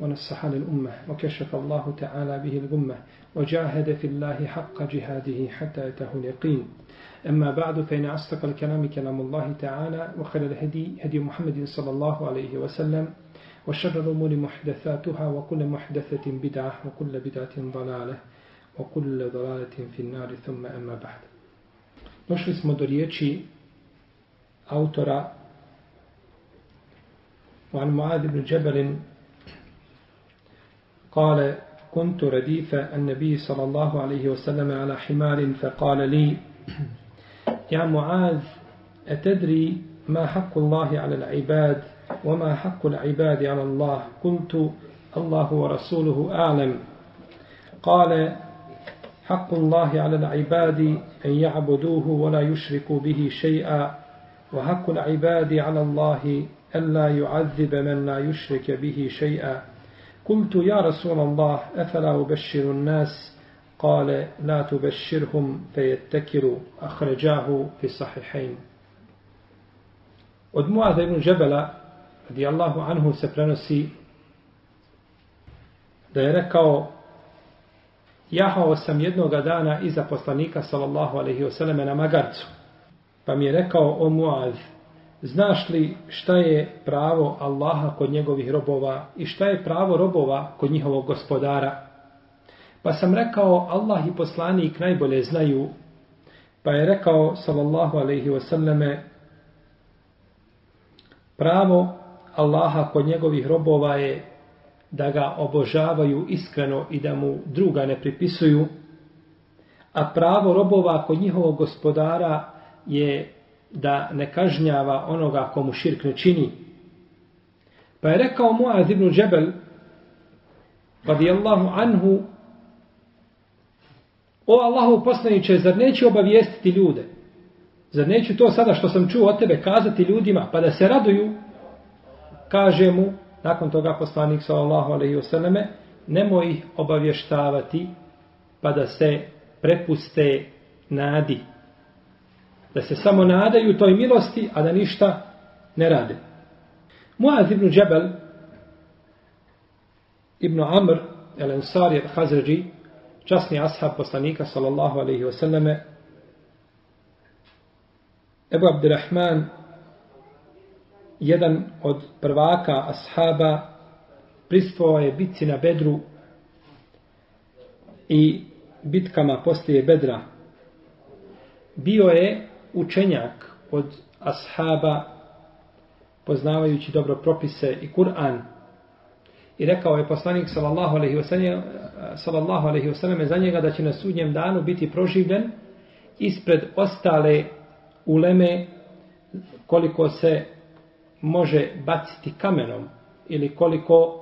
ونصح للأمة وكشف الله تعالى به الغمة وجاهد في الله حق جهاده حتى أتاه اليقين. أما بعد فإن أصدق الكلام كلام الله تعالى وخير الهدي هدي محمد صلى الله عليه وسلم وشر الأمور محدثاتها وكل محدثة بدعة وكل بدعة ضلالة وكل ضلالة في النار. ثم أما بعد. Došli smo do riječi وعن معاذ بن جبل قال كنت رديف النبي صلى الله عليه وسلم على حمار فقال لي يا معاذ أتدري ما حق الله على العباد وما حق العباد على الله؟ قلت الله ورسوله أعلم قال حق الله على العباد أن يعبدوه ولا يشركوا به شيئا وحق العباد على الله ألا يعذب من لا يشرك به شيئا قلت يا رسول الله أفلا أبشر الناس قال لا تبشرهم فيتكروا أخرجاه في الصحيحين Od Muada ibn Džebela, radijallahu anhu, se prenosi da je rekao jahao sam jednoga dana iza poslanika, sallallahu alaihi wasallam, na magarcu. Pa mi je rekao, o Muaz, znaš li šta je pravo Allaha kod njegovih robova i šta je pravo robova kod njihovog gospodara? Pa sam rekao, Allah i poslanik najbolje znaju. Pa je rekao, sallallahu alaihi wasallame, pravo Allaha kod njegovih robova je da ga obožavaju iskreno i da mu druga ne pripisuju, a pravo robova kod njihovog gospodara je da ne kažnjava onoga komu širk ne čini. Pa je rekao Muaz ibn Džebel, radijallahu anhu, o Allahu poslaniče, zar neće obavijestiti ljude? Zar neću to sada što sam čuo od tebe kazati ljudima, pa da se raduju? Kaže mu, nakon toga poslanik sallallahu alaihi wasallame, nemoj ih obavještavati, pa da se prepuste nadi da se samo nadaju toj milosti, a da ništa ne rade. Muaz ibn Džebel, ibn Amr, el Ansari el Hazređi, časni ashab poslanika, sallallahu alaihi wa sallame, Ebu Abdirahman, jedan od prvaka ashaba, pristvovao je bitci na Bedru i bitkama poslije Bedra. Bio je učenjak od ashaba poznavajući dobro propise i Kur'an. I rekao je poslanik sallallahu alejhi ve sellem sallallahu alejhi ve sellem za njega da će na sudnjem danu biti proživljen ispred ostale uleme koliko se može baciti kamenom ili koliko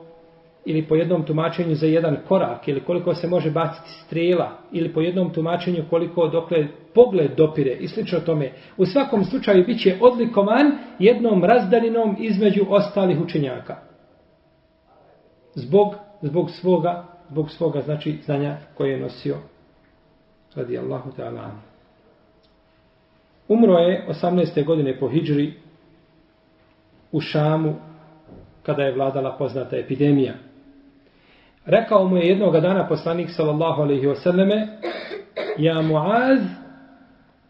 ili po jednom tumačenju za jedan korak, ili koliko se može baciti strela, ili po jednom tumačenju koliko dokle pogled dopire i slično tome. U svakom slučaju bit će odlikovan jednom razdalinom između ostalih učenjaka. Zbog, zbog svoga, zbog svoga, znači, znanja koje je nosio radi Allahu ta'ala. Umro je 18. godine po Hidžri u Šamu kada je vladala poznata epidemija. Rekao mu je jednog dana poslanik sallallahu alejhi ve selleme: Ja Muaz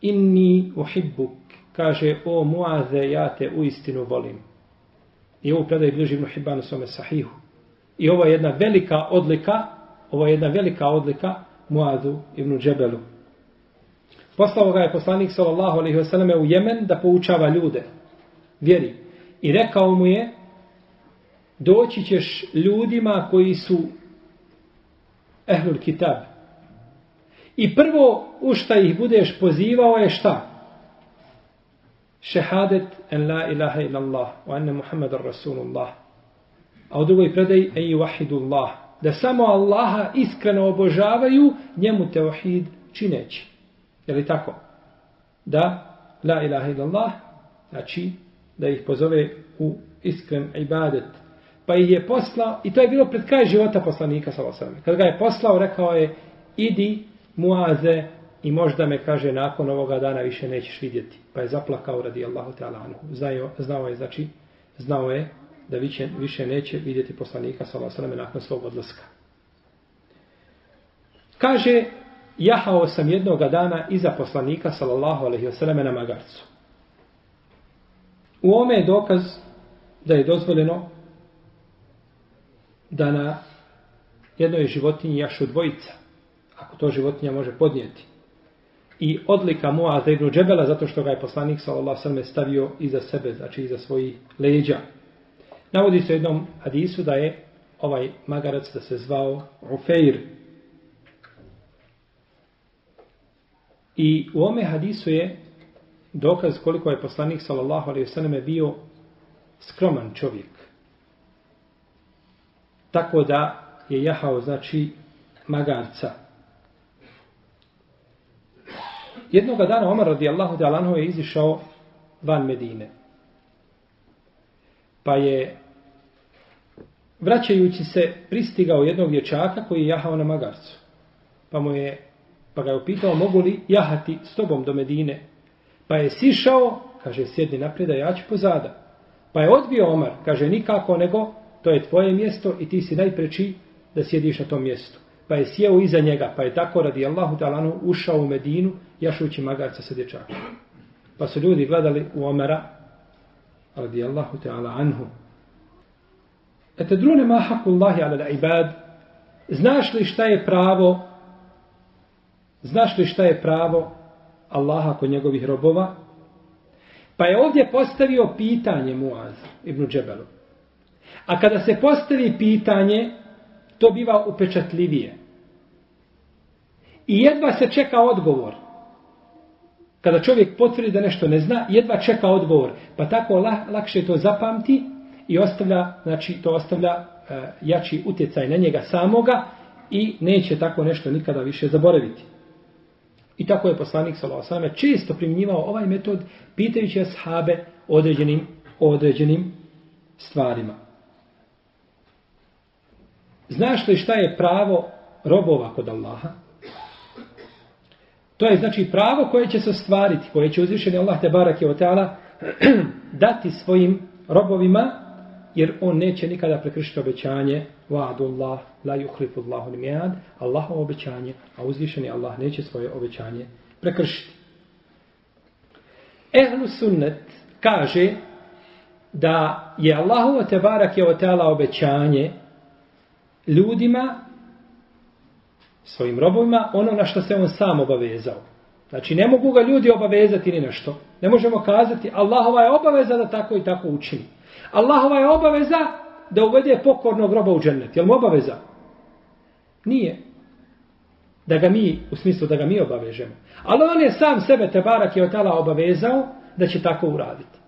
inni uhibbuk. Kaže o Muaze ja te uistinu volim. I ovo predaj bliži Ibn Hibban u svome sahihu. I ovo je jedna velika odlika, ovo je jedna velika odlika Muazu ibn Džebelu. Poslao ga je poslanik sallallahu alejhi ve selleme u Jemen da poučava ljude vjeri. I rekao mu je doći ćeš ljudima koji su ehlul kitab. I prvo u šta ih budeš pozivao je šta? Šehadet en la ilaha illallah wa anna Muhammadan Rasulullah. A u drugoj predaj en wahidullah. da samo Allaha iskreno obožavaju, njemu teohid čineći. Je li tako? Da, la ilaha illallah, znači da ih pozove u iskren ibadet. Pa ih je poslao, i to je bilo pred kraj života poslanika, sallallahu Kad ga je poslao, rekao je, idi muaze i možda me, kaže, nakon ovoga dana više nećeš vidjeti. Pa je zaplakao radi Allahu ta'ala anhu. Znao, znao je, znači, znao je da više, više neće vidjeti poslanika, sallallahu nakon svog odlaska. Kaže, jahao sam jednoga dana iza poslanika, sallallahu alaihi wasallam, na magarcu. U ome je dokaz da je dozvoljeno da na jednoj životinji jašu dvojica, ako to životinja može podnijeti. I odlika Muaza ibn Džebela, zato što ga je poslanik sallallahu sallam stavio iza sebe, znači iza svojih leđa. Navodi se u jednom hadisu da je ovaj magarac da se zvao Ufeir. I u ome hadisu je dokaz koliko je poslanik sallallahu alaihi sallam bio skroman čovjek. Tako da je jahao, znači, magarca. Jednoga dana Omar radijallahu ta'ala je izišao van Medine. Pa je vraćajući se pristigao jednog dječaka koji je jahao na magarcu. Pa mu je pa ga je upitao mogu li jahati s tobom do Medine. Pa je sišao, kaže sjedni naprijed, a ja ću pozada. Pa je odbio Omar, kaže nikako nego to je tvoje mjesto i ti si najpreči da sjediš na tom mjestu. Pa je sjeo iza njega, pa je tako radi Allahu talanu ušao u Medinu jašujući magarca sa dječakom. Pa su ljudi gledali u Omara radi Allahu ta'ala anhu. Ete drune ma hakullahi ala ibad znaš li šta je pravo znaš li šta je pravo Allaha kod njegovih robova Pa je ovdje postavio pitanje Muaz ibn Džebelu. A kada se postavi pitanje, to biva upečatljivije. I jedva se čeka odgovor. Kada čovjek potvrdi da nešto ne zna, jedva čeka odgovor. Pa tako lakše to zapamti i ostavlja, znači to ostavlja uh, jači utjecaj na njega samoga i neće tako nešto nikada više zaboraviti. I tako je poslanik s.a.v. često primjenjivao ovaj metod pitajući ashabe određenim, određenim stvarima. Znaš li šta je pravo robova kod Allaha? To je znači pravo koje će se ostvariti, koje će uzvišeni Allah te barak je teala dati svojim robovima, jer on neće nikada prekršiti obećanje wa'du Allah la yukhlifu Allahu al-mi'ad Allahu obećanje a uzvišeni Allah neće svoje obećanje prekršiti Ehlu sunnet kaže da je Allahu te barak je teala obećanje ljudima svojim robovima ono na što se on sam obavezao. Znači ne mogu ga ljudi obavezati ni nešto. Ne možemo kazati Allahova je obaveza da tako i tako učini. Allahova je obaveza da uvede pokornog roba u džennet. Je li mu obaveza? Nije. Da ga mi, u smislu da ga mi obavežemo. Ali on je sam sebe, te barak je otala obavezao da će tako uraditi.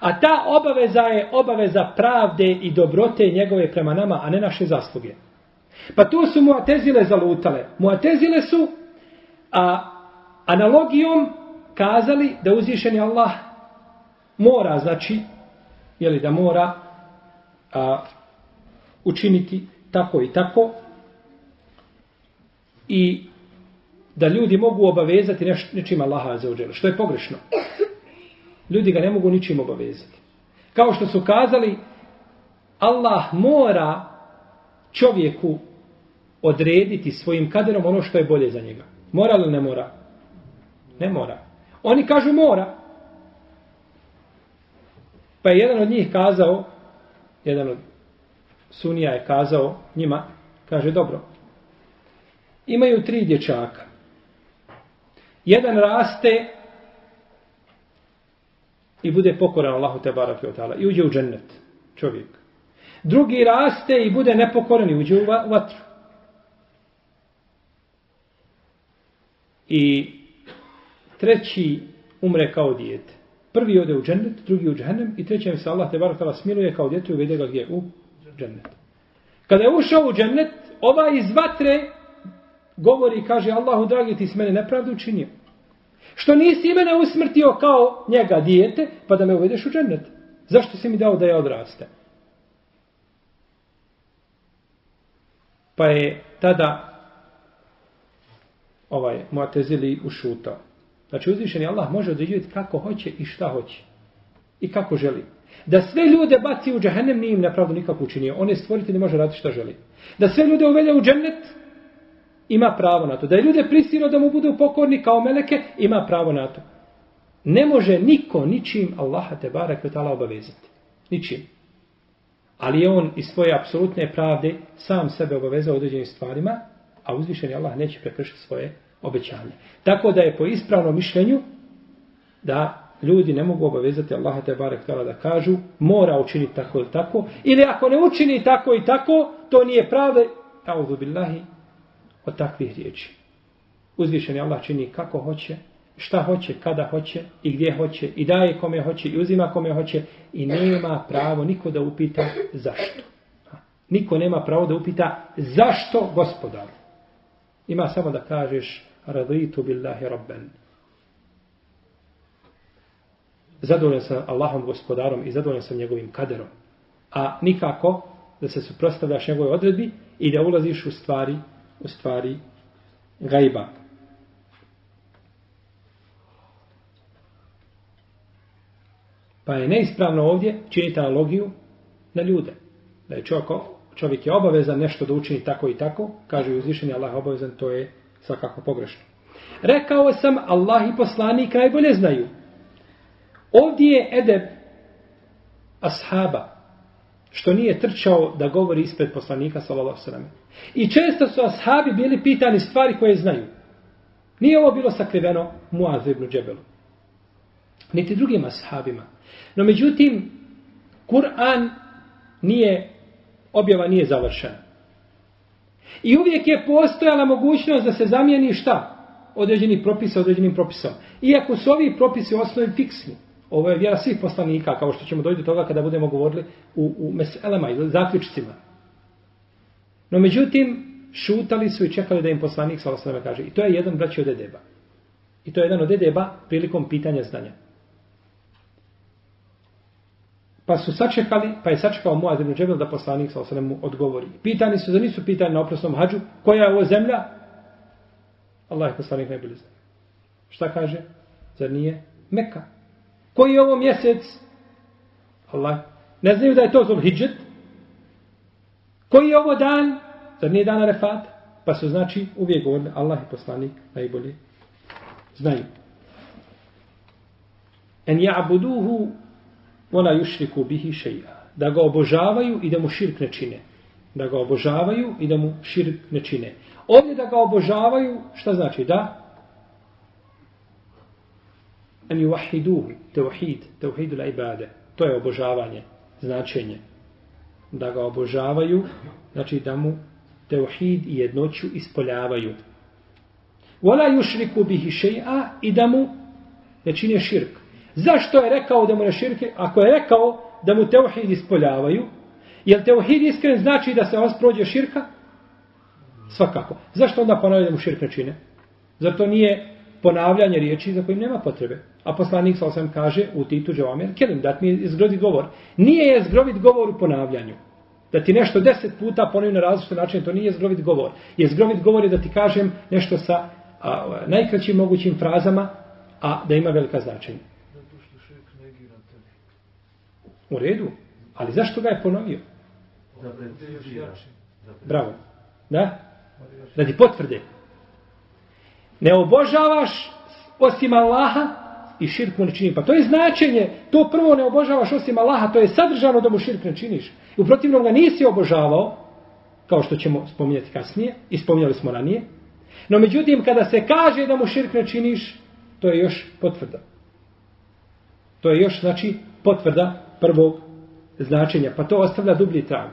A ta obaveza je obaveza pravde i dobrote njegove prema nama, a ne naše zasluge. Pa tu su muatezile zalutale. Muatezile su a, analogijom kazali da uzvišeni Allah mora, znači, jeli da mora a, učiniti tako i tako i da ljudi mogu obavezati neš, nečim Allaha za uđelu, što je pogrešno. Ljudi ga ne mogu ničim obavezati. Kao što su kazali, Allah mora čovjeku odrediti svojim kaderom ono što je bolje za njega. Mora li ne mora? Ne mora. Oni kažu mora. Pa je jedan od njih kazao, jedan od sunija je kazao njima, kaže dobro, imaju tri dječaka. Jedan raste i bude pokoran Allahu te barak i uđe u džennet čovjek. Drugi raste i bude nepokoran i uđe u vatru. I treći umre kao dijete. Prvi ode u džennet, drugi u džennem i trećem se Allah te barakala smiluje kao dijete i uvede ga gdje u džennet. Kada je ušao u džennet, ova iz vatre govori i kaže Allahu dragi ti si mene nepravdu učinio. Što nisi mene usmrtio kao njega dijete, pa da me uvedeš u džennet. Zašto si mi dao da ja odraste? Pa je tada ovaj Mu'tazili ušutao. Znači uzvišeni Allah može određivati kako hoće i šta hoće. I kako želi. Da sve ljude baci u džahennem nije im napravdu nikako učinio. On je stvoriti ne može raditi šta želi. Da sve ljude uvede u džennet ima pravo na to. Da je ljude prisilo da mu budu pokorni kao meleke ima pravo na to. Ne može niko ničim Allaha te barak vetala obavezati. Ničim. Ali je on iz svoje apsolutne pravde sam sebe obavezao određenim stvarima, a uzvišeni Allah neće prekršiti svoje obećanje. Tako da je po ispravnom mišljenju da ljudi ne mogu obavezati Allaha te barek tala da kažu mora učiniti tako ili tako ili ako ne učini tako i tako to nije pravda a'udhu billahi od takvih riječi. Uzvišeni Allah čini kako hoće, šta hoće, kada hoće i gdje hoće i daje kome hoće i uzima kome hoće i nema pravo niko da upita zašto. Niko nema pravo da upita zašto gospodaru. Ima samo da kažeš raditu billahi rabben. Zadovoljan sam Allahom gospodarom i zadovoljan sam njegovim kaderom. A nikako da se suprostavljaš njegove odredbi i da ulaziš u stvari, u stvari gajba. Pa je neispravno ovdje činiti analogiju na ljude. Da je čovjek, čovjek je obavezan nešto da učini tako i tako, kaže uzvišeni Allah obavezan, to je svakako pogrešno. Rekao sam, Allah i poslanik najbolje znaju. Ovdje je edeb ashaba, što nije trčao da govori ispred poslanika sallallahu sallam. I često su ashabi bili pitani stvari koje znaju. Nije ovo bilo sakriveno Muaz ibn Džebelu. Niti drugim ashabima. No međutim, Kur'an nije, objava nije završena. I uvijek je postojala mogućnost da se zamijeni šta? Određeni propis određenim propisom. Iako su ovi propisi u osnovi fiksni. Ovo je vjera svih poslanika, kao što ćemo doći do toga kada budemo govorili u, u meselama i zaključcima. No međutim, šutali su i čekali da im poslanik sa osnovima kaže. I to je jedan braći od edeba. I to je jedan od edeba prilikom pitanja znanja. Pa su sačekali, pa je sačekao Muaz ibn Džebel da poslanik sa osnovima odgovori. Pitani su, da nisu pitani na oprosnom hađu, koja je ovo zemlja? Allah je poslanik najbolji zna. Šta kaže? Zar nije? Meka. Koji je ovo mjesec? Allah. Ne znaju da je to zul hijđet? Koji je ovo dan? Zar nije dan Arefat? Pa su znači uvijek govorili Allah i poslanik najbolje znaju. En ja'buduhu Vola jušriku bihi šeja. Da ga obožavaju i da mu širk ne čine. Da ga obožavaju i da mu širk ne čine. Ovdje da ga obožavaju, šta znači? Da an juvahiduhu, tauhid, tauhid al-ibade. To je obožavanje, značenje. Da ga obožavaju, znači da mu tauhid i jednoću ispoljavaju. Vola jušriku bihi šeja i da mu ne čine širk. Zašto je rekao da mu ne širke? Ako je rekao da mu teuhid ispoljavaju, jel teuhid iskren znači da se on prođe širka? Svakako. Zašto onda ponavlja da mu širk ne čine? Zar to nije ponavljanje riječi za kojim nema potrebe? A poslanik sa osam kaže u titu Džavamir, kelim, dat mi je izgrovit govor. Nije je zgrovit govor u ponavljanju. Da ti nešto deset puta ponovim na različite načine, to nije zgrovit govor. Je zgrovit govor je da ti kažem nešto sa a, najkraćim mogućim frazama, a da ima velika značenja. U redu. Ali zašto ga je ponovio? Bravo. Da? Da ti potvrde. Ne obožavaš osim Allaha, i širk mu ne čini. Pa to je značenje, to prvo ne obožavaš osim Allaha, to je sadržano da mu širk ne činiš. I u protivnom ga nisi obožavao, kao što ćemo spominjati kasnije, i spominjali smo ranije. No međutim, kada se kaže da mu širk ne činiš, to je još potvrda. To je još, znači, potvrda prvog značenja. Pa to ostavlja dublji trag.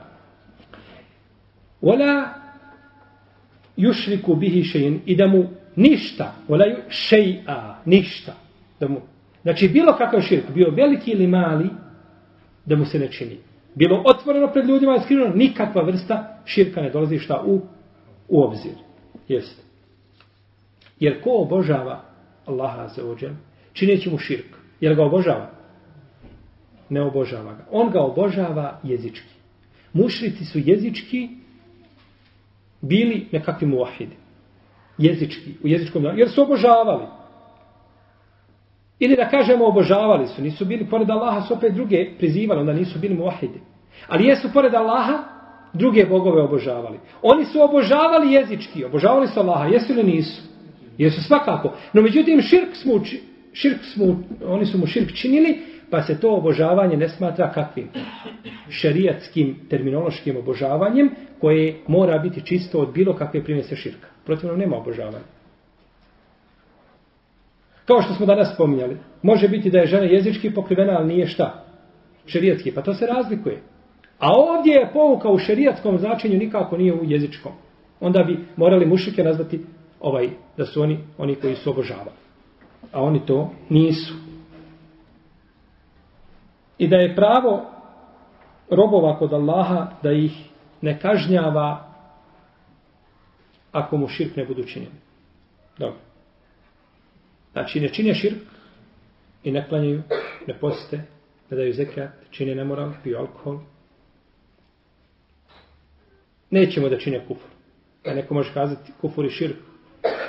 Ola jušriku bihi šein i da mu ništa, ola šeja, ništa, da mu, znači bilo kakav širk, bio veliki ili mali, da mu se ne čini. Bilo otvoreno pred ljudima i skriveno, nikakva vrsta širka ne dolazi šta u u obzir. Jest. Jer ko obožava Allaha za ođem, čineći mu širk. Jer ga obožava? Ne obožava ga. On ga obožava jezički. Mušrici su jezički bili nekakvi muahidi. Jezički, u jezičkom danu. Jer su obožavali. Ili da kažemo obožavali su. Nisu bili, pored Allaha su opet druge prizivali, onda nisu bili muahidi. Ali jesu pored Allaha druge bogove obožavali. Oni su obožavali jezički. Obožavali su Allaha. Jesu ili nisu? Jesu svakako. No međutim, širk smo, širk smo, oni su mu širk činili, pa se to obožavanje ne smatra kakvim šerijatskim terminološkim obožavanjem koje mora biti čisto od bilo kakve primjese širka. Protivno nema obožavanja. Kao što smo danas spominjali, može biti da je žena jezički pokrivena, ali nije šta? Šerijatski, pa to se razlikuje. A ovdje je pouka u šerijatskom značenju nikako nije u jezičkom. Onda bi morali mušike nazvati ovaj, da su oni, oni koji su obožavali. A oni to nisu. I da je pravo robova kod Allaha da ih ne kažnjava ako mu širk ne budu činjeni. Dobro. Znači, ne čine širk i ne klanjaju, ne poste, ne daju zekat, čine nemoral, piju alkohol. Nećemo da čine kufur. A neko može kazati kufur i širk,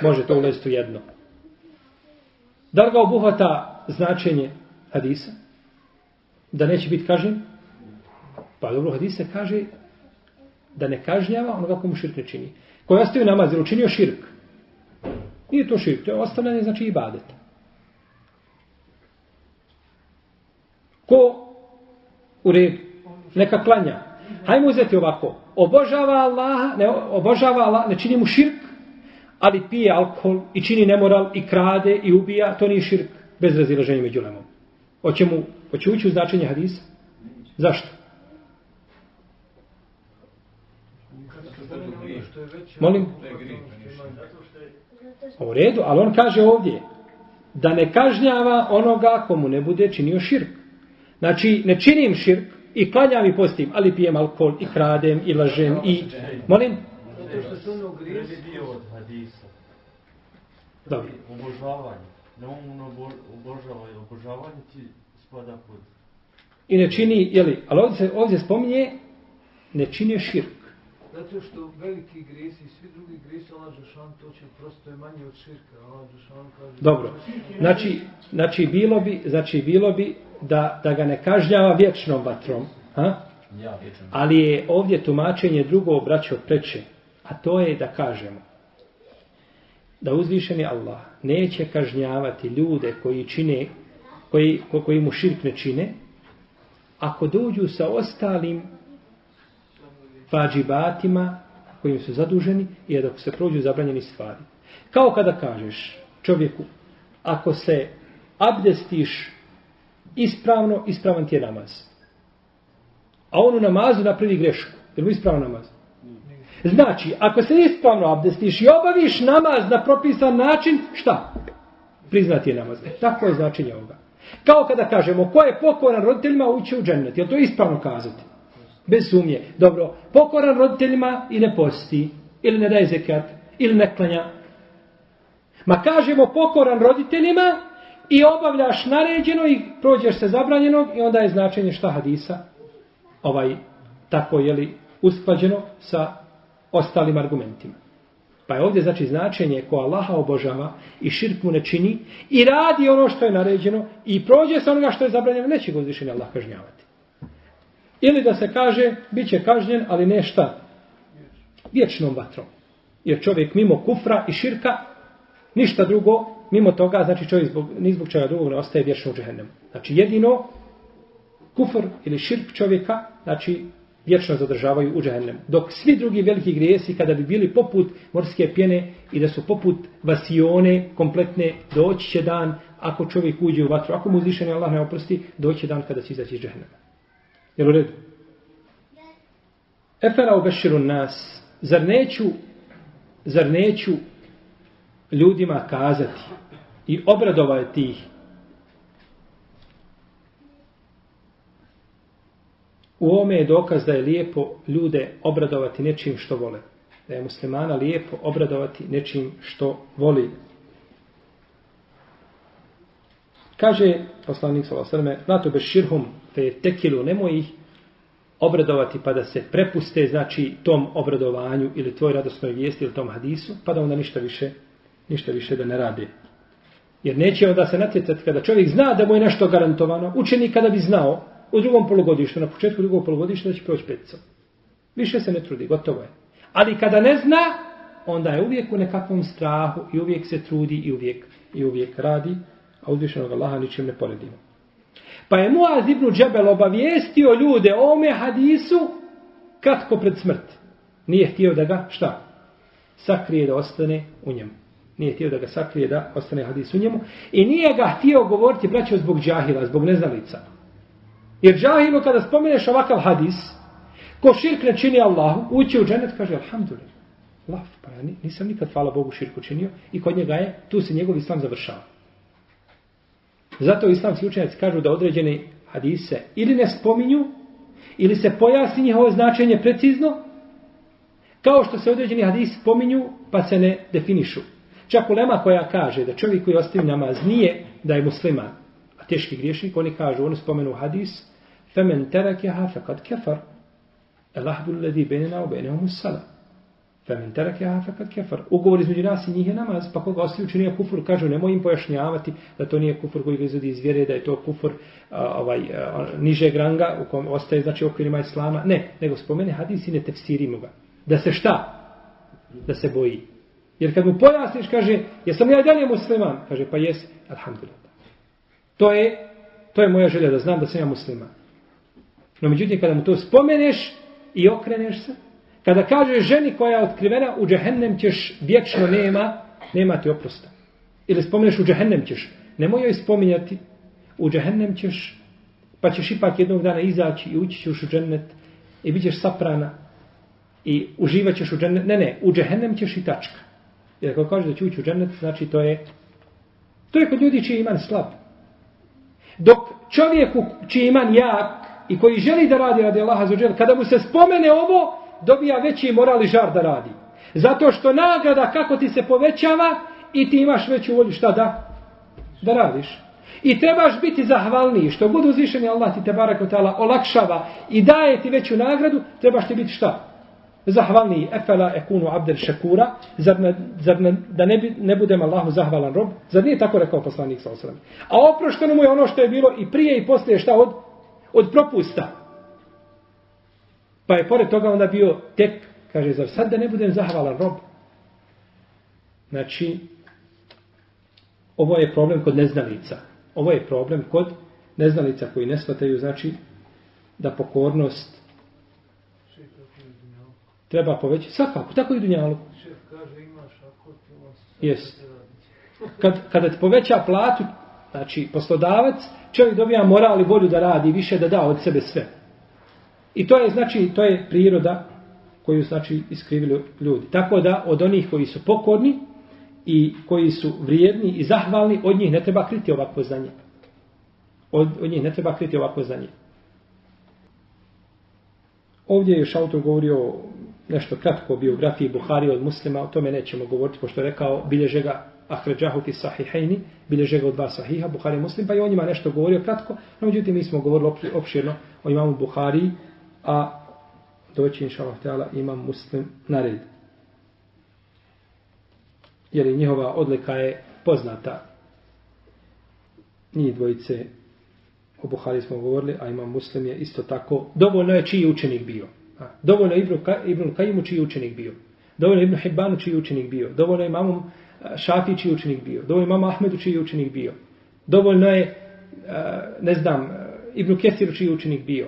može to ulaziti u jedno. Da li ga obuhvata značenje hadisa? Da neće biti kažen? Pa dobro, hadis se kaže da ne kažnjava onoga komu širk ne čini. Ko je ostavio namaz jer učinio širk? Nije to širk, to je ostavljanje, znači i badeta. Ko u redu, neka klanja. Hajmo uzeti ovako. Obožava Allaha, ne obožava Allah, ne čini mu širk, ali pije alkohol i čini nemoral i krade i ubija, to nije širk bez razilaženja među lemom. Hoće mu, hoće ući u značenje hadisa? Zašto? Molim? U redu, ali on kaže ovdje da ne kažnjava onoga komu ne bude činio širk. Znači, ne činim širk i klanjam i postim, ali pijem alkohol i kradem i lažem i... Molim? Zato što se ono grije dio od hadisa. Dobro. Obožavanje. Ne ono obožavanje. Obožavanje ti. I ne čini, jeli, ali ovdje se ovdje spominje, ne čini širk. Zato što veliki grijesi i svi drugi grijesi, Allah Žešan to će prosto je manje od širka. Allah Žešan kaže... Dobro. Znači, znači, bilo bi, znači bilo bi da, da ga ne kažnjava vječnom vatrom. Ha? Ja, Ali je ovdje tumačenje drugo obraćao preče. A to je da kažemo da uzvišeni Allah neće kažnjavati ljude koji čine koji, koji mu širk ne čine ako dođu sa ostalim vađibatima kojim su zaduženi i dok se prođu zabranjeni stvari. Kao kada kažeš čovjeku, ako se abdestiš ispravno, ispravan ti je namaz. A on u namazu napravi grešku. Je li ispravan namaz? Znači, ako se ispravno abdestiš i obaviš namaz na propisan način, šta? Priznati je namaz. E, tako je značenje ovoga. Kao kada kažemo, ko je pokoran roditeljima, uči u džennet. Je to ispravno kazati? Bez sumnje. Dobro, pokoran roditeljima i ne posti. Ili ne daje zekat. Ili ne klanja. Ma kažemo pokoran roditeljima i obavljaš naređeno i prođeš se zabranjenog i onda je značenje šta hadisa ovaj tako je li usklađeno sa ostalim argumentima. Pa je ovdje znači značenje ko Allaha obožava i širk mu ne čini i radi ono što je naređeno i prođe sa onoga što je zabranjeno, neće ga uzvišenje Allah kažnjavati. Ili da se kaže, bit će kažnjen, ali ne šta? Vječnom vatrom. Jer čovjek mimo kufra i širka, ništa drugo, mimo toga, znači čovjek zbog, ni zbog čega drugog ne ostaje vječno u džehennemu. Znači jedino kufr ili širk čovjeka, znači vječno zadržavaju u džehennemu. Dok svi drugi veliki grijesi, kada bi bili poput morske pjene i da su poput vasione kompletne, doći će dan, ako čovjek uđe u vatru, ako mu uzvišeni Allah ne oprosti, doći će dan kada će izaći iz džehennema. Jel u redu? Efera u beširu nas, zar neću, zar neću ljudima kazati i obradovati ih U ome je dokaz da je lijepo ljude obradovati nečim što vole. Da je muslimana lijepo obradovati nečim što voli. Kaže poslanik sallallahu alejhi ve beširhum fe tekilu nemoj ih obradovati pa da se prepuste znači tom obradovanju ili tvoj radosnoj vijesti ili tom hadisu, pa da onda ništa više ništa više da ne radi. Jer neće onda se natjecati kada čovjek zna da mu je nešto garantovano, učenik kada bi znao u drugom polugodištu, na početku drugog polugodišta da će proći peticom. Više se ne trudi, gotovo je. Ali kada ne zna, onda je uvijek u nekakvom strahu i uvijek se trudi i uvijek, i uvijek radi, a uzvišenog Allaha ničim ne poredimo. Pa je Muaz ibn Džebel obavijestio ljude o ome hadisu kratko pred smrt. Nije htio da ga, šta? Sakrije da ostane u njemu. Nije htio da ga sakrije da ostane hadis u njemu. I nije ga htio govoriti, braćo, zbog džahila, zbog neznalica. Jer džahilu kada spomeneš ovakav hadis, ko širk ne čini Allahu, ući u dženet, kaže, alhamdulillah. Laf, pa ja nisam nikad, hvala Bogu, širku činio i kod njega je, tu se njegov islam završava. Zato islamski učenjaci kažu da određene hadise ili ne spominju, ili se pojasni njihovo značenje precizno, kao što se određeni hadis spominju, pa se ne definišu. Čak ulema koja kaže da čovjek koji ostavi namaz nije da je musliman, teški griješnik, oni kažu, oni spomenu hadis, فَمَنْ تَرَكَهَا فَقَدْ كَفَرْ elahbu الَّذِي بَيْنَنَا وَبَيْنَهُمُ benihom فَمَنْ تَرَكَهَا فَقَدْ كَفَرْ. Ugovor između nas i njih je namaz, pa koga ostavi učinija kufur, kažu, nemoj im pojašnjavati da to nije kufur koji ga izvodi iz vjere, da je to kufur a, ovaj, a, niže granga u kom ostaje, znači, okvirima islama. Ne, nego spomene hadis i ne tefsirimo ga. Da se šta? Da se boji. Jer kad mu pojasniš, kaže, jesam ja dalje musliman? Kaže, pa jes, alhamdulillah. To je, to je moja želja da znam da sam ja musliman. No međutim, kada mu to spomeneš i okreneš se, kada kažeš ženi koja je otkrivena, u džehennem ćeš vječno nema, nema ti oprosta. Ili spomeneš u džehennem ćeš, nemoj joj spominjati, u džehennem ćeš, pa ćeš ipak jednog dana izaći i ući ćeš u džennet i bit ćeš saprana i uživat ćeš u džennet. Ne, ne, u džehennem ćeš i tačka. Jer ako kaže da će ući u džennet, znači to je to je kod ljudi čiji iman slab. Dok čovjeku čiji iman jak i koji želi da radi radi Allaha za džel, kada mu se spomene ovo, dobija veći moral i žar da radi. Zato što nagrada kako ti se povećava i ti imaš veću volju šta da? Da radiš. I trebaš biti zahvalniji. Što budu uzvišeni Allah ti te barak olakšava i daje ti veću nagradu, trebaš ti biti šta? Zahvalni efela ekunu abdel šekura, zar, ne, zar ne, da ne, bi, ne budem Allahu zahvalan rob? Zar nije tako rekao poslanik sa osram? A oprošteno mu je ono što je bilo i prije i poslije šta od, od propusta. Pa je pored toga onda bio tek, kaže, zar sad da ne budem zahvalan rob? Znači, ovo je problem kod neznalica. Ovo je problem kod neznalica koji ne shvataju, znači, da pokornost treba povećati. Svakako, tako i dunjalu. Šef kaže imaš ako ti Jes. Kad, kada ti poveća platu, znači poslodavac, čovjek dobija moral i volju da radi više da da od sebe sve. I to je znači to je priroda koju znači iskrivili ljudi. Tako da od onih koji su pokorni i koji su vrijedni i zahvalni, od njih ne treba kriti ovako znanje. Od, od njih ne treba kriti ovako znanje. Ovdje je još autor govorio nešto kratko o biografiji Buhari od muslima, o tome nećemo govoriti, pošto je rekao, bilježe ga Ahređahu fi sahihajni, bilježe ga od dva sahiha, Buhari je muslim, pa i o njima nešto govorio kratko, no međutim mi smo govorili opširno o imamu Buhari, a doći inša Allah imam muslim na red. Jer i njihova odlika je poznata. Njih dvojice o Buhari smo govorili, a imam muslim je isto tako, dovoljno je čiji učenik bio. Dovoljno je Ibn, Kajimu čiji učenik bio. Dovoljno je Ibn Hibbanu čiji učenik bio. Dovoljno je imamom Šafi čiji učenik bio. Dovoljno je imamom Ahmedu čiji učenik bio. Dovoljno je, ne znam, Ibn Kesiru čiji učenik bio.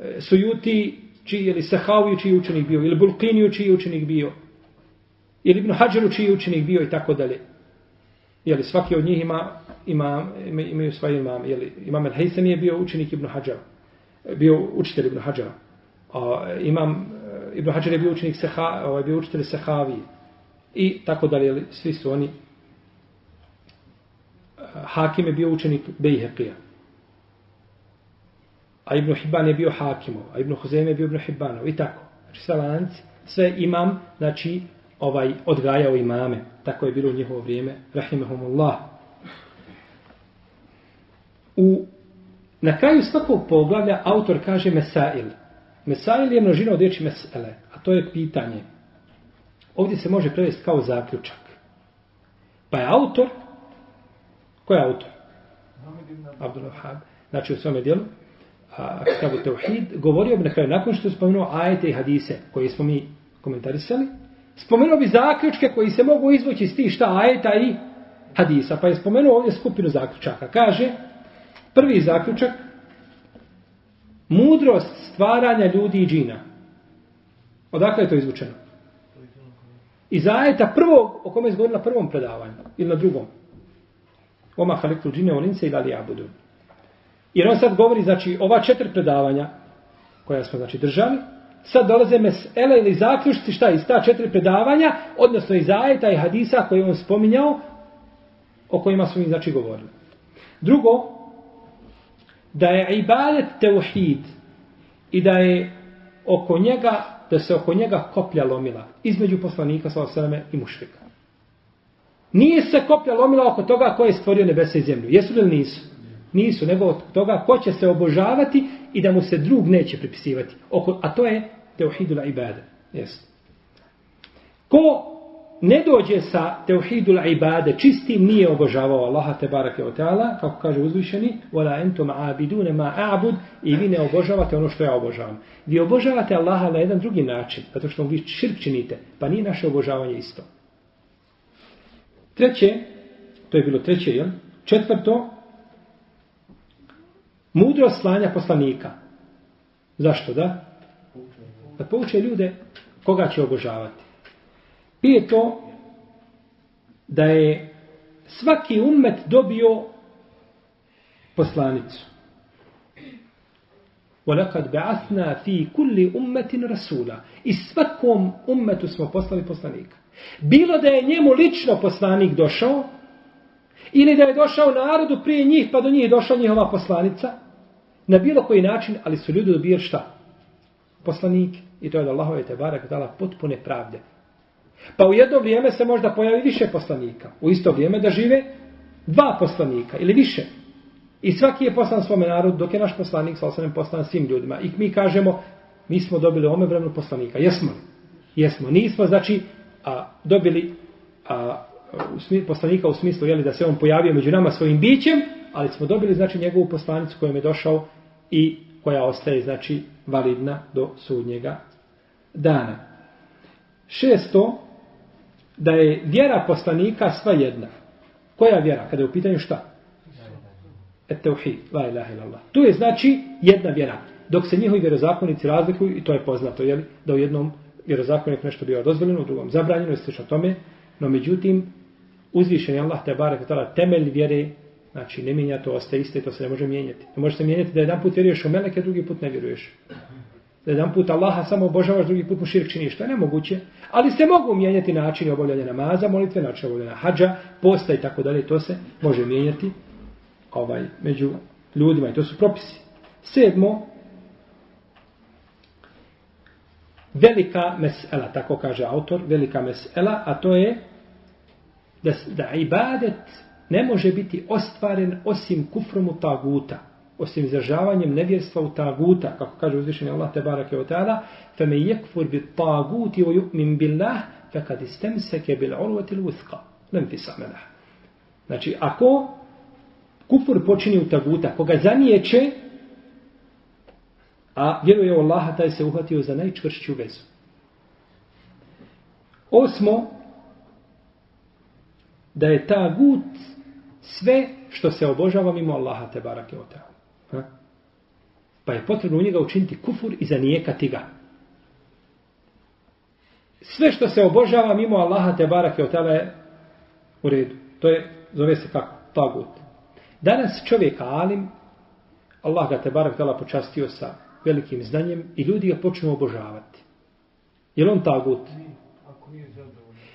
E, Sujuti čiji, ili Sahaviju čiji učenik bio. Ili Bulkiniju čiji učenik bio. Ili Ibn Hađaru čiji učenik bio i tako dalje. Jeli, svaki od njih ima, ima, imaju svoje imam. Jeli, imam El-Hejsem je bio učenik Ibn Hađara. Bio učitelj Ibn Hađara. A, imam e, Ibn Hajar je bio učenik Seha, ovaj bio učitelj Sehavi i tako dalje, svi su oni Hakim je bio učenik Bejheqija. A Ibn Hibban je bio Hakimov, a Ibn Huzem je bio Ibn Hibbanov i tako. Znači sve lanci, sve imam, znači, ovaj odgajao imame. Tako je bilo u njihovo vrijeme. Rahimahumullah. U, na kraju svakog poglavlja autor kaže mesail. Mesail je množina od riječi mesele, a to je pitanje. Ovdje se može prevesti kao zaključak. Pa je autor, ko je autor? Abdul Wahab. Znači u svome dijelu, a, Kitabu Teuhid, govorio bi na kraju, nakon što je spomenuo ajete i hadise koje smo mi komentarisali, spomenuo bi zaključke koji se mogu izvući iz tih šta ajeta i hadisa. Pa je spomenuo ovdje skupinu zaključaka. Kaže, prvi zaključak, mudrost stvaranja ljudi i džina. Odakle je to izvučeno? Iz ajeta prvog, o kome je zgodila prvom predavanju, ili na drugom. Oma halikul džine olince i dali abudu. Jer on sad govori, znači, ova četiri predavanja, koja smo, znači, držali, sad dolaze mesele ili zaključci, šta, iz ta četiri predavanja, odnosno iz ajeta i hadisa koje on spominjao, o kojima smo im, znači, govorili. Drugo, da je ibadet teuhid i da je oko njega, da se oko njega koplja lomila između poslanika sa osaname i mušrika. Nije se koplja lomila oko toga ko je stvorio nebesa i zemlju. Jesu li nisu? Nisu, nego od toga ko će se obožavati i da mu se drug neće pripisivati. Oko, a to je teuhidul ibadet. Jesu. Ko ne dođe sa teuhidul ibade, čistim nije obožavao Allaha te barake o teala, kako kaže uzvišeni, wala entum abidune ma a'bud, i vi ne obožavate ono što ja obožavam. Vi obožavate Allaha na jedan drugi način, zato što vi širk činite, pa nije naše obožavanje isto. Treće, to je bilo treće, jel? Četvrto, Mudro slanja poslanika. Zašto da? Da pouče ljude koga će obožavati. Pije to da je svaki ummet dobio poslanicu. وَلَقَدْ بَعَثْنَا فِي كُلِّ أُمَّةٍ رَسُولًا I svakom ummetu smo poslali poslanika. Bilo da je njemu lično poslanik došao, Ili da je došao narodu prije njih, pa do njih došla njihova poslanica. Na bilo koji način, ali su ljudi dobijali šta? Poslanik. I to je da Allahove te barak dala potpune pravde. Pa u jedno vrijeme se možda pojavi više poslanika. U isto vrijeme da žive dva poslanika ili više. I svaki je poslan svome narodu, dok je naš poslanik sa osanem poslan svim ljudima. I mi kažemo, mi smo dobili ome vremenu poslanika. Jesmo li? Jesmo. Nismo, znači, a, dobili a, u smislu, poslanika u smislu jeli, da se on pojavio među nama svojim bićem, ali smo dobili znači njegovu poslanicu kojom je došao i koja ostaje znači validna do sudnjega dana. Šesto, da je vjera poslanika sva jedna. Koja vjera? Kada je u pitanju šta? Etteuhid, la ilaha illallah. Tu je znači jedna vjera. Dok se njihovi vjerozakonici razlikuju, i to je poznato, jeli, da u jednom vjerozakonik nešto bio dozvoljeno, u drugom zabranjeno, i slično tome, no međutim, uzvišen je Allah te barek tala temelj vjere znači ne mijenja to ostaje iste to se ne može mijenjati ne može se mijenjati da jedan put vjeruješ u meleke drugi put ne vjeruješ da jedan put Allaha samo obožavaš drugi put mu širk činiš. To je nemoguće. Ali se mogu mijenjati načini obavljanja namaza molitve način obavljanja hađa posta i tako dalje. To se može mijenjati ovaj među ljudima i to su propisi. Sedmo velika mesela tako kaže autor velika mesela a to je da, da ibadet ne može biti ostvaren osim kufrom taguta, osim izražavanjem nevjerstva u taguta, kako kaže uzvišenje Allah te barake o ta'ala, fe me jekfur bi taguti o yu'min billah, fe kad istemseke bil urvati l'uthqa, lem fi. Znači, ako kufur počini u taguta, koga zanijeće, a vjeruje u Allaha, taj se uhvatio za najčvršću vezu. Osmo, da je tagut sve što se obožava mimo Allaha te barake o teala. Pa je potrebno u njega učiniti kufur i zanijekati ga. Sve što se obožava mimo Allaha te barake od teala je u redu. To je, zove se kako? Tagut. Danas čovjek alim, Allah ga te barak tala počastio sa velikim znanjem i ljudi ga počnu obožavati. Je li on tagut?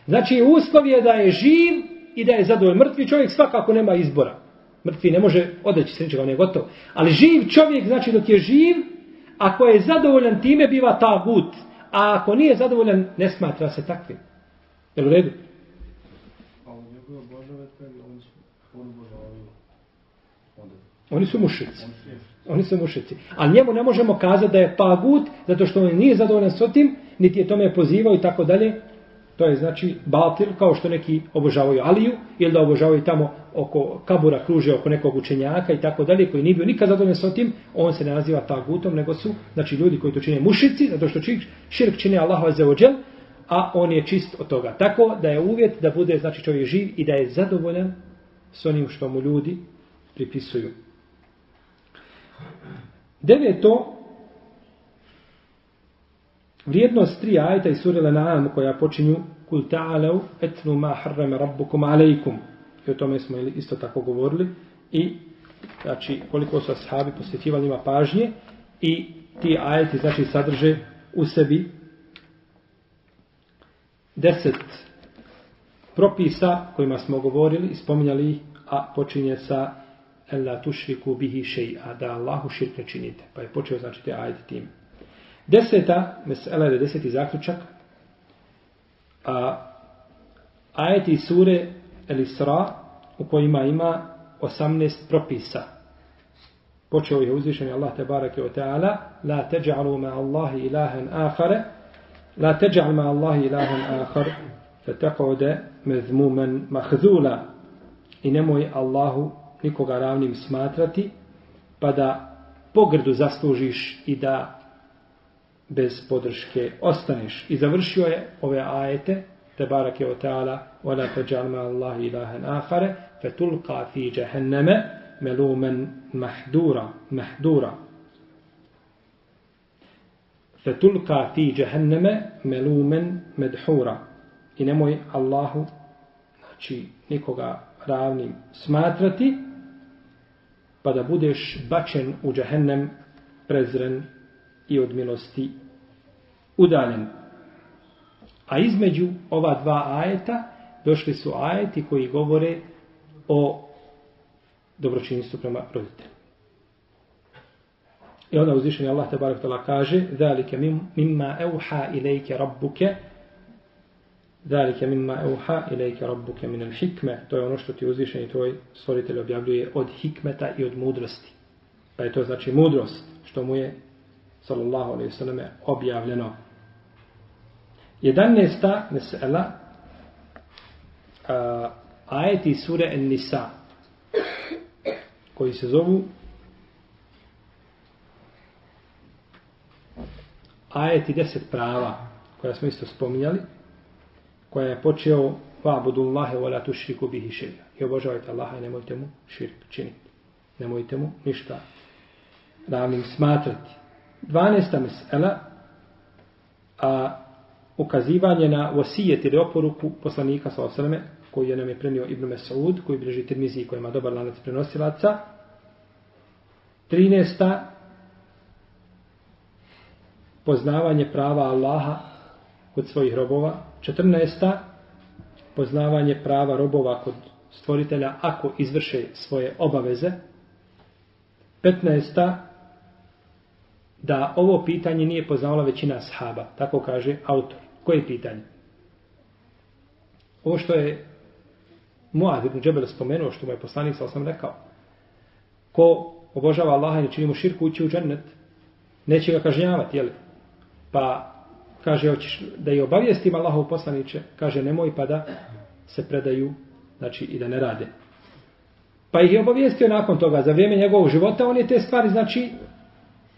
Znači, uslov je da je živ i da je zadovoljan. Mrtvi čovjek svakako nema izbora. Mrtvi ne može odeći se ničega, on je gotov. Ali živ čovjek, znači dok je živ, ako je zadovoljan time, biva ta gut. a ako nije zadovoljan, ne smatra se takvim. Je u redu? Oni su mušici. Oni su mušici. Ali njemu ne možemo kazati da je pagut, zato što on nije zadovoljan s tim, niti je tome pozivao i tako dalje. To je znači batil, kao što neki obožavaju Aliju, ili da obožavaju tamo oko kabura kruže oko nekog učenjaka i tako dalje, koji nije bio nikad zadovoljan sa tim, on se ne naziva tagutom, nego su znači ljudi koji to čine mušici, zato što širk čine Allahu Azzawajal, a on je čist od toga. Tako da je uvjet da bude znači čovjek živ i da je zadovoljan s onim što mu ljudi pripisuju. Deveto, vrijednost tri ajta i sure Lanam koja počinju kul ta'alau etnu ma harrama rabbukum alejkum. I o tome smo isto tako govorili. I znači koliko su ashabi posjećivali ima pažnje i ti ajeti znači sadrže u sebi deset propisa kojima smo govorili i spominjali a počinje sa la tušriku bihi še'a, da Allahu širk ne činite. Pa je počeo znači te ajeti tim. Deseta, mesela je deseti zaključak, a, ajeti sure El Isra u kojima ima 18 propisa. Počeo je uzvišen Allah te barake o ta'ala La teđa'lu ma Allahi ilahan ahare La teđa'l ma Allahi ilahan ahar fe teqode mezmumen mahzula i nemoj Allahu nikoga ravnim smatrati, pa da pogrdu zaslužiš i da bez podrške ostaneš. I završio je ove ajete, te barak je o teala, وَلَا تَجَعْلْ مَا اللَّهِ إِلَهًا آخَرَ فَتُلْقَى فِي جَهَنَّمَ مَلُومًا مَحْدُورًا مَحْدُورًا فَتُلْقَى فِي جَهَنَّمَ مَلُومًا مَدْحُورًا I nemoj Allahu, znači nikoga ravnim smatrati, pa da budeš bačen u džahennem prezren i od milosti udaljen. A između ova dva ajeta došli su ajeti koji govore o dobročinstvu prema roditelju. I onda uzvišenje Allah te tala kaže Zalike mimma euha ilajke rabbuke Zalike mimma euha ilajke rabbuke minel hikme. To je ono što ti uzvišeni tvoj stvoritelj objavljuje od hikmeta i od mudrosti. Pa je to znači mudrost što mu je sallallahu alaihi sallam objavljeno. Jedanesta mesela uh, ajeti sure en nisa koji se zovu ajeti deset prava koja smo isto spominjali koja je počeo vabudu Allahe wa la tušriku bihi šeja. I obožavajte Allaha i nemojte mu širk činiti. Nemojte mu ništa ravnim smatrati. 12. mesela a ukazivanje na vosijet ili oporuku poslanika sa osaleme koji je nam je prenio Ibn Mesaud koji bliži Tirmizi i koji ima dobar lanac prenosilaca. 13. poznavanje prava Allaha kod svojih robova. 14. poznavanje prava robova kod stvoritelja ako izvrše svoje obaveze. 15. da ovo pitanje nije poznavala većina sahaba. Tako kaže autor. Koje pitanje? Ovo što je Muad ibn Džebel spomenuo, što mu je poslanik, sam rekao, ko obožava Allaha i ne čini mu širku, ući u džennet, neće ga kažnjavati, jel? Pa kaže, hoćeš da je obavijestim Allahov poslaniće, kaže, nemoj pa da se predaju, znači, i da ne rade. Pa ih je obavijestio nakon toga, za vrijeme njegovog života, on je te stvari, znači,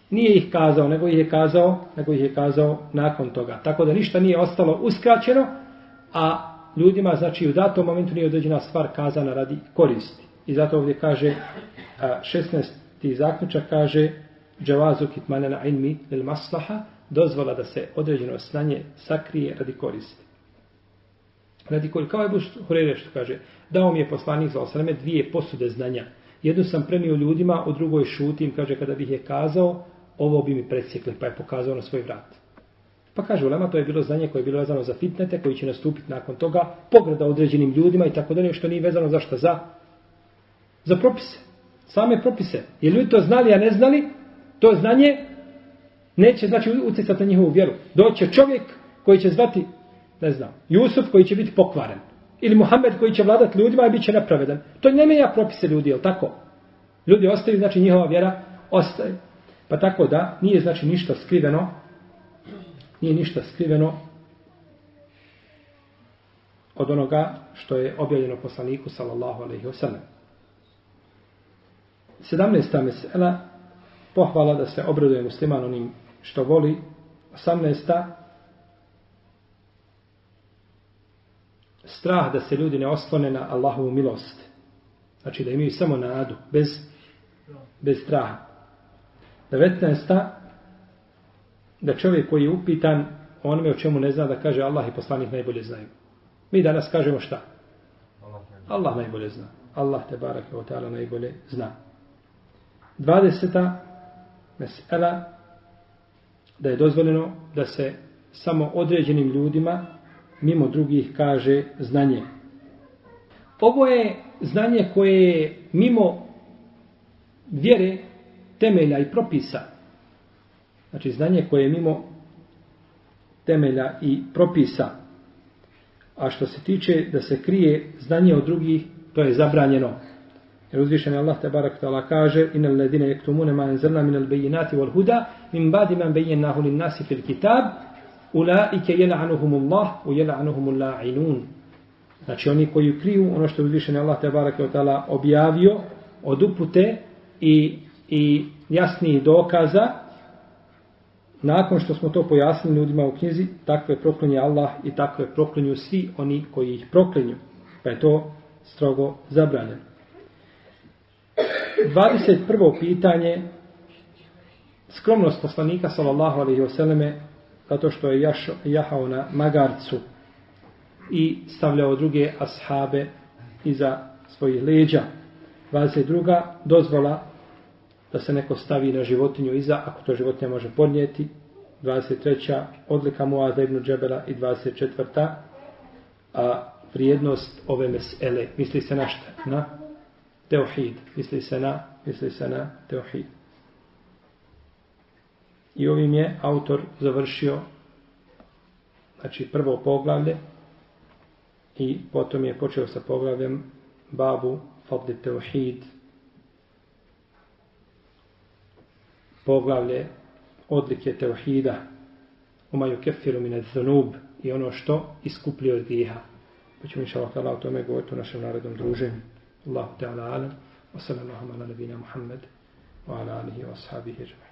nije ih kazao, nego ih je kazao, nego ih je kazao nakon toga. Tako da ništa nije ostalo uskraćeno, a ljudima, znači, u datom momentu nije određena stvar kazana radi koristi. I zato ovdje kaže, 16. zaključak kaže, džavazu kitmanena ilmi il maslaha, dozvola da se određeno znanje sakrije radi koristi. Radi koristi, kao je Buš Hurere što kaže, dao mi je poslanik za osreme dvije posude znanja. Jednu sam premio ljudima, u drugoj šutim, kaže, kada bih je kazao, ovo bi mi presjekli, pa je pokazao na svoj vrat. Pa kaže Ulema, to je bilo znanje koje je bilo vezano za fitnete, koji će nastupiti nakon toga, pogreda određenim ljudima i tako dalje, što nije vezano za šta? Za, za propise. Same propise. Jer ljudi to znali, a ne znali, to znanje Neće znači utjecati na njihovu vjeru. Doće čovjek koji će zvati, ne znam, Jusuf koji će biti pokvaren. Ili Muhammed koji će vladati ljudima i bit će nepravedan. To ne menja propise ljudi, je tako? Ljudi ostaju, znači njihova vjera ostaje. Pa tako da nije znači ništa skriveno, nije ništa skriveno od onoga što je objavljeno poslaniku sallallahu alejhi ve sellem. 17. mesela pohvala da se obraduje musliman onim što voli. 18. strah da se ljudi ne oslone na Allahovu milost. Znači da imaju samo nadu, bez, bez straha. 19. da čovjek koji je upitan onome o čemu ne zna da kaže Allah i poslanik najbolje znaju. Mi danas kažemo šta? Allah najbolje zna. Allah te barake o ta'ala najbolje zna. 20. mesela da je dozvoljeno da se samo određenim ljudima mimo drugih kaže znanje. Ovo je znanje koje je mimo vjere temelja i propisa. Znači znanje koje je mimo temelja i propisa. A što se tiče da se krije znanje od drugih, to je zabranjeno. Jer uzvišen je Allah te barak ta'ala kaže inel ledine jektumune ma enzrna minel bejinati wal huda min badi man bejinnahu lin nasi fil kitab ulaike jela'anuhumullah u jela'anuhumulla'inun. Znači oni koji kriju ono što je uzvišen je Allah te barak ta'ala objavio od upute i, i jasnijih dokaza nakon što smo to pojasnili ljudima u knjizi, takve proklinje Allah i takve proklinju svi oni koji ih proklinju. Pa je to strogo zabranjeno. 21. pitanje skromnost poslanika sallallahu alaihi wasallame zato što je jašo, jahao na magarcu i stavljao druge ashabe iza svojih leđa. 22. dozvola da se neko stavi na životinju iza, ako to životinja može podnijeti. 23. odlika Muaza ibn Džebela i 24. A vrijednost ove mesele, misli se na šta? Na teohid. Misli se na, misli se na teohid. I ovim je autor završio znači prvo poglavlje i potom je počeo sa poglavljem babu fadli teohid poglavlje odlike tevhida umaju kefiru mine zunub i ono što iskupljuje od griha. Pa ćemo inša Allah o tome govoriti u našem narodnom druženju. Allahu Teala alam. Wa sallallahu ala nabina Muhammad wa ala alihi wa ashabihi